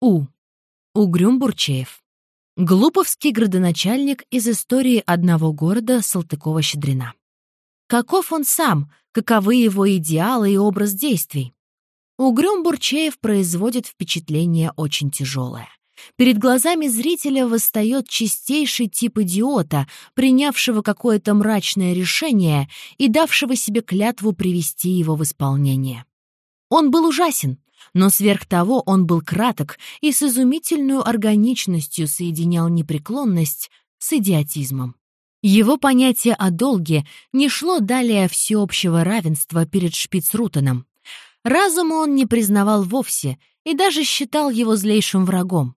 У. Угрюм Бурчеев. Глуповский градоначальник из истории одного города Салтыкова-Щедрина. Каков он сам, каковы его идеалы и образ действий? Угрюм Бурчеев производит впечатление очень тяжелое. Перед глазами зрителя восстает чистейший тип идиота, принявшего какое-то мрачное решение и давшего себе клятву привести его в исполнение. Он был ужасен, но сверх того он был краток и с изумительной органичностью соединял непреклонность с идиотизмом. Его понятие о долге не шло далее всеобщего равенства перед Шпицрутеном. Разума он не признавал вовсе и даже считал его злейшим врагом.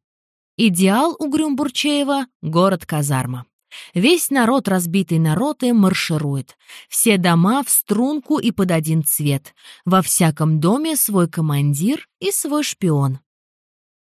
Идеал у Грюмбурчеева — город-казарма. Весь народ, разбитый на роты, марширует. Все дома в струнку и под один цвет. Во всяком доме свой командир и свой шпион.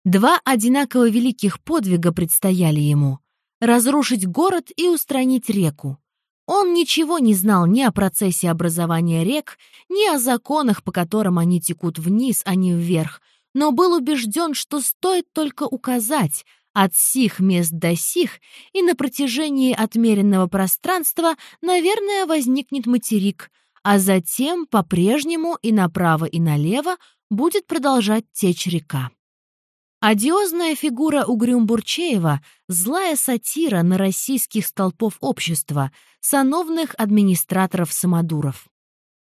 Два одинаково великих подвига предстояли ему — разрушить город и устранить реку. Он ничего не знал ни о процессе образования рек, ни о законах, по которым они текут вниз, а не вверх, но был убежден, что стоит только указать — от сих мест до сих, и на протяжении отмеренного пространства, наверное, возникнет материк, а затем по-прежнему и направо, и налево будет продолжать течь река. Одиозная фигура Угрюм-Бурчеева — злая сатира на российских столпов общества, сановных администраторов-самодуров.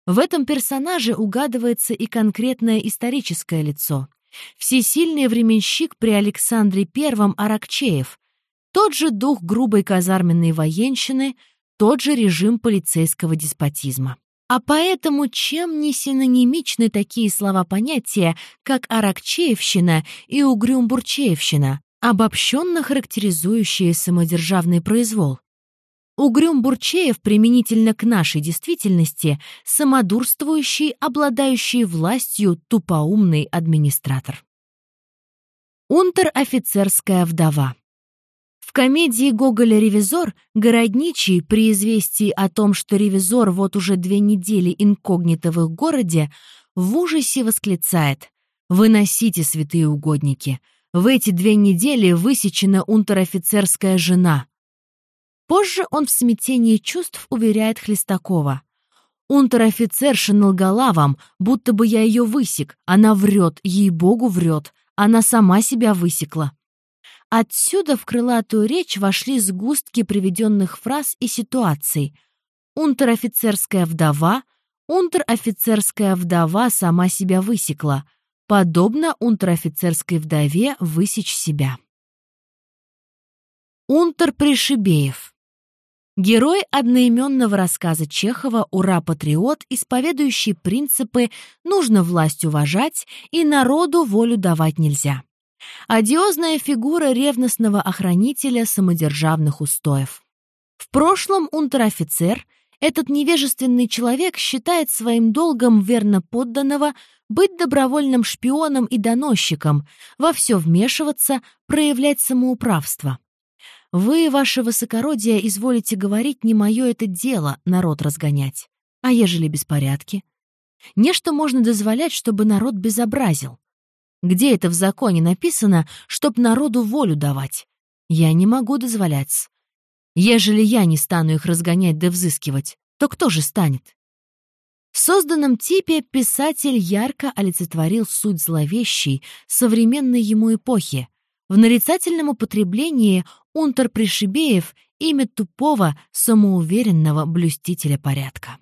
В этом персонаже угадывается и конкретное историческое лицо. Всесильный временщик при Александре I Аракчеев, тот же дух грубой казарменной военщины, тот же режим полицейского деспотизма. А поэтому чем не синонимичны такие слова-понятия, как Аракчеевщина и Угрюм-Бурчеевщина, обобщенно характеризующие самодержавный произвол? Угрюм Бурчеев применительно к нашей действительности самодурствующий, обладающий властью тупоумный администратор. Унтер-офицерская вдова. В комедии Гоголя «Ревизор» городничий при известии о том, что ревизор вот уже две недели инкогнито в их городе, в ужасе восклицает «Выносите, святые угодники! В эти две недели высечена унтер-офицерская жена!» Позже он в смятении чувств уверяет Хлестакова. «Унтер-офицерша налгала вам, будто бы я ее высек. Она врет, ей-богу врет. Она сама себя высекла». Отсюда в крылатую речь вошли сгустки приведенных фраз и ситуаций. Унтер-офицерская вдова, унтер-офицерская вдова сама себя высекла. Подобно унтер-офицерской вдове высечь себя. Унтер Пришибеев Герой одноименного рассказа Чехова «Ура-патриот», исповедующий принципы «нужно власть уважать» и «народу волю давать нельзя». Одиозная фигура ревностного охранителя самодержавных устоев. В прошлом унтер-офицер, этот невежественный человек считает своим долгом верно подданного быть добровольным шпионом и доносчиком, во все вмешиваться, проявлять самоуправство. Вы, ваше высокородие, изволите говорить, не мое это дело народ разгонять. А ежели беспорядки? Нечто можно дозволять, чтобы народ безобразил. Где это в законе написано, чтоб народу волю давать? Я не могу дозволять. Ежели я не стану их разгонять да взыскивать, то кто же станет? В созданном типе писатель ярко олицетворил суть зловещей, современной ему эпохи. В нарицательном употреблении Унтер Пришибеев — имя тупого, самоуверенного блюстителя порядка.